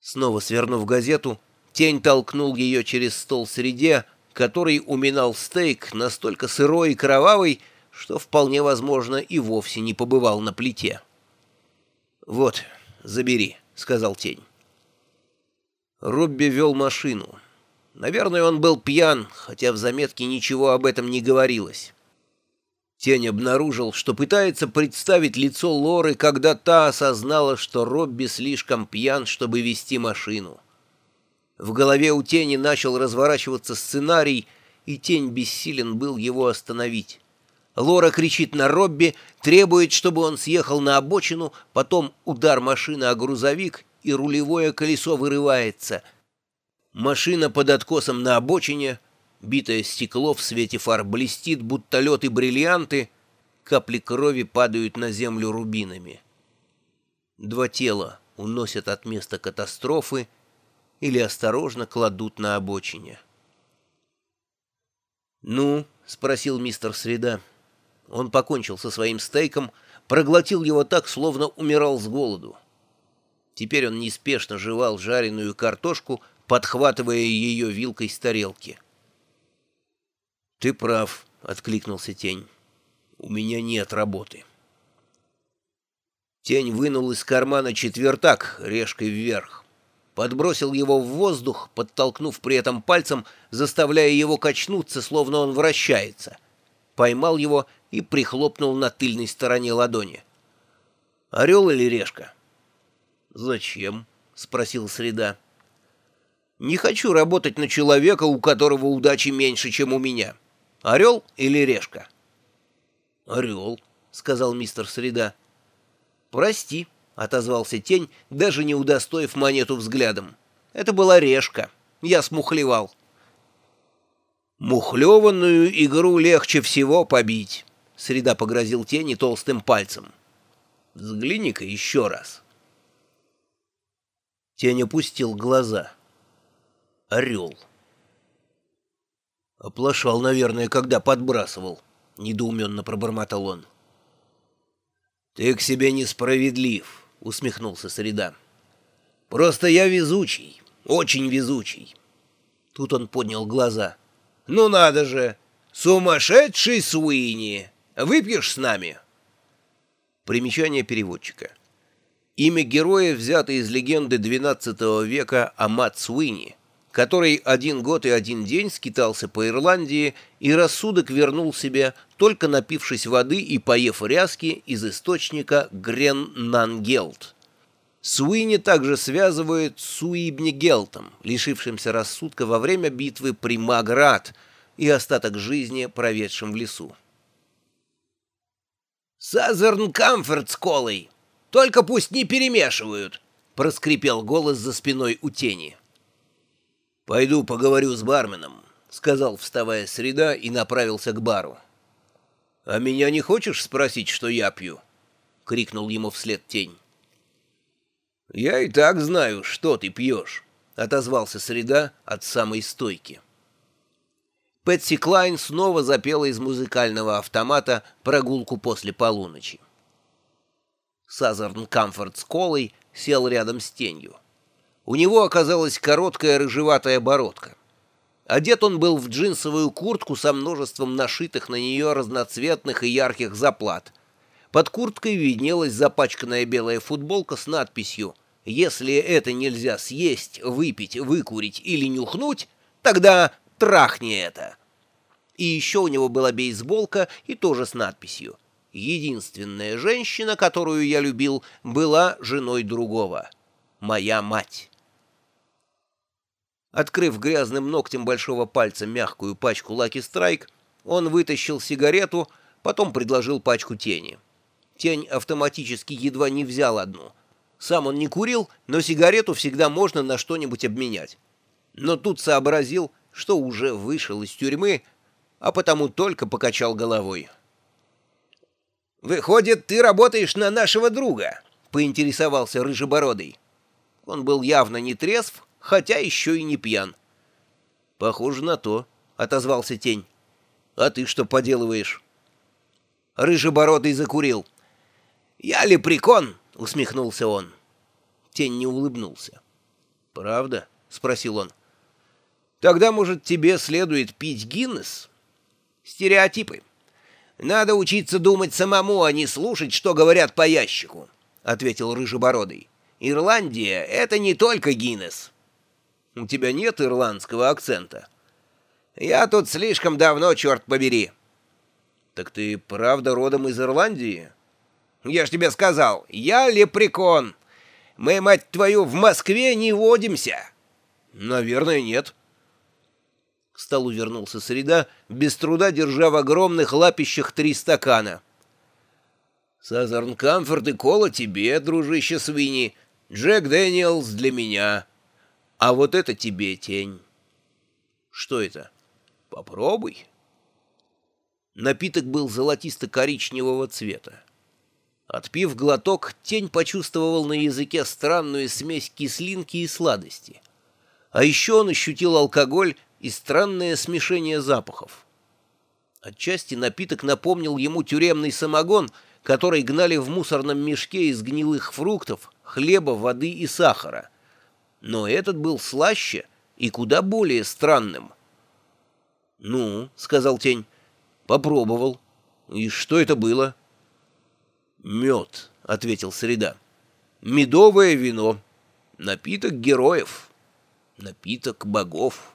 Снова свернув газету, тень толкнул ее через стол среде, который уминал стейк настолько сырой и кровавый, что вполне возможно и вовсе не побывал на плите. «Вот, забери», — сказал тень. Робби вел машину. Наверное, он был пьян, хотя в заметке ничего об этом не говорилось. Тень обнаружил, что пытается представить лицо Лоры, когда та осознала, что Робби слишком пьян, чтобы вести машину. В голове у Тени начал разворачиваться сценарий, и Тень бессилен был его остановить. Лора кричит на Робби, требует, чтобы он съехал на обочину, потом удар машины о грузовик, и рулевое колесо вырывается. Машина под откосом на обочине — Битое стекло в свете фар блестит, будто лед и бриллианты. Капли крови падают на землю рубинами. Два тела уносят от места катастрофы или осторожно кладут на обочине. «Ну?» — спросил мистер Среда. Он покончил со своим стейком, проглотил его так, словно умирал с голоду. Теперь он неспешно жевал жареную картошку, подхватывая ее вилкой с тарелки. «Ты прав», — откликнулся тень. «У меня нет работы». Тень вынул из кармана четвертак решкой вверх. Подбросил его в воздух, подтолкнув при этом пальцем, заставляя его качнуться, словно он вращается. Поймал его и прихлопнул на тыльной стороне ладони. «Орел или решка?» «Зачем?» — спросил Среда. «Не хочу работать на человека, у которого удачи меньше, чем у меня». Орел или решка? Орел, сказал мистер Среда. Прости, отозвался тень, даже не удостоив монету взглядом. Это была решка. Я смухлевал. Мухлеванную игру легче всего побить, Среда погрозил тени толстым пальцем. Взгляни-ка еще раз. Тень опустил глаза. Орел. «Оплошал, наверное, когда подбрасывал», — недоуменно пробормотал он. «Ты к себе несправедлив», — усмехнулся Среда. «Просто я везучий, очень везучий». Тут он поднял глаза. «Ну надо же! Сумасшедший Суини! Выпьешь с нами?» Примечание переводчика. Имя героя взято из легенды XII века Амат Суини — который один год и один день скитался по Ирландии, и рассудок вернул себе, только напившись воды и поев ряски из источника Грен-Нангелт. Суини также связывают с Суибнигелтом, лишившимся рассудка во время битвы при Маград и остаток жизни, проведшим в лесу. «Сазерн Камфорт с колой! Только пусть не перемешивают!» — проскрипел голос за спиной у тени. «Пойду поговорю с барменом», — сказал, вставая среда, и направился к бару. «А меня не хочешь спросить, что я пью?» — крикнул ему вслед тень. «Я и так знаю, что ты пьешь», — отозвался среда от самой стойки. Пэтси Клайн снова запела из музыкального автомата прогулку после полуночи. Сазерн Камфорт с колой сел рядом с тенью. У него оказалась короткая рыжеватая бородка. Одет он был в джинсовую куртку со множеством нашитых на нее разноцветных и ярких заплат. Под курткой виднелась запачканная белая футболка с надписью «Если это нельзя съесть, выпить, выкурить или нюхнуть, тогда трахни это». И еще у него была бейсболка и тоже с надписью «Единственная женщина, которую я любил, была женой другого. Моя мать». Открыв грязным ногтем большого пальца мягкую пачку Lucky Strike, он вытащил сигарету, потом предложил пачку тени. Тень автоматически едва не взял одну. Сам он не курил, но сигарету всегда можно на что-нибудь обменять. Но тут сообразил, что уже вышел из тюрьмы, а потому только покачал головой. «Выходит, ты работаешь на нашего друга?» — поинтересовался Рыжебородый. Он был явно не трезв, хотя еще и не пьян. — Похоже на то, — отозвался тень. — А ты что поделываешь? Рыжебородый закурил. — Я лепрекон, — усмехнулся он. Тень не улыбнулся. «Правда?» — спросил он. «Тогда, может, тебе следует пить Гиннес?» «Стереотипы. Надо учиться думать самому, а не слушать, что говорят по ящику», — ответил Рыжебородый. «Ирландия — это не только Гиннес». «У тебя нет ирландского акцента?» «Я тут слишком давно, черт побери». «Так ты правда родом из Ирландии?» «Я ж тебе сказал, я лепрекон. Мы, мать твою, в Москве не водимся». «Наверное, нет». К столу вернулся Среда, без труда держа в огромных лапищах три стакана. «Сазерн Камфорт и Кола тебе, дружище Суини, Jack Daniel's для меня, а вот это тебе тень». «Что это?» «Попробуй». Напиток был золотисто-коричневого цвета. Отпив глоток, тень почувствовал на языке странную смесь кислинки и сладости. А еще он ощутил алкоголь и странное смешение запахов. Отчасти напиток напомнил ему тюремный самогон, который гнали в мусорном мешке из гнилых фруктов, хлеба, воды и сахара. Но этот был слаще и куда более странным. «Ну», — сказал тень, — «попробовал. И что это было?» «Мед», — ответил Среда. «Медовое вино. Напиток героев. Напиток богов».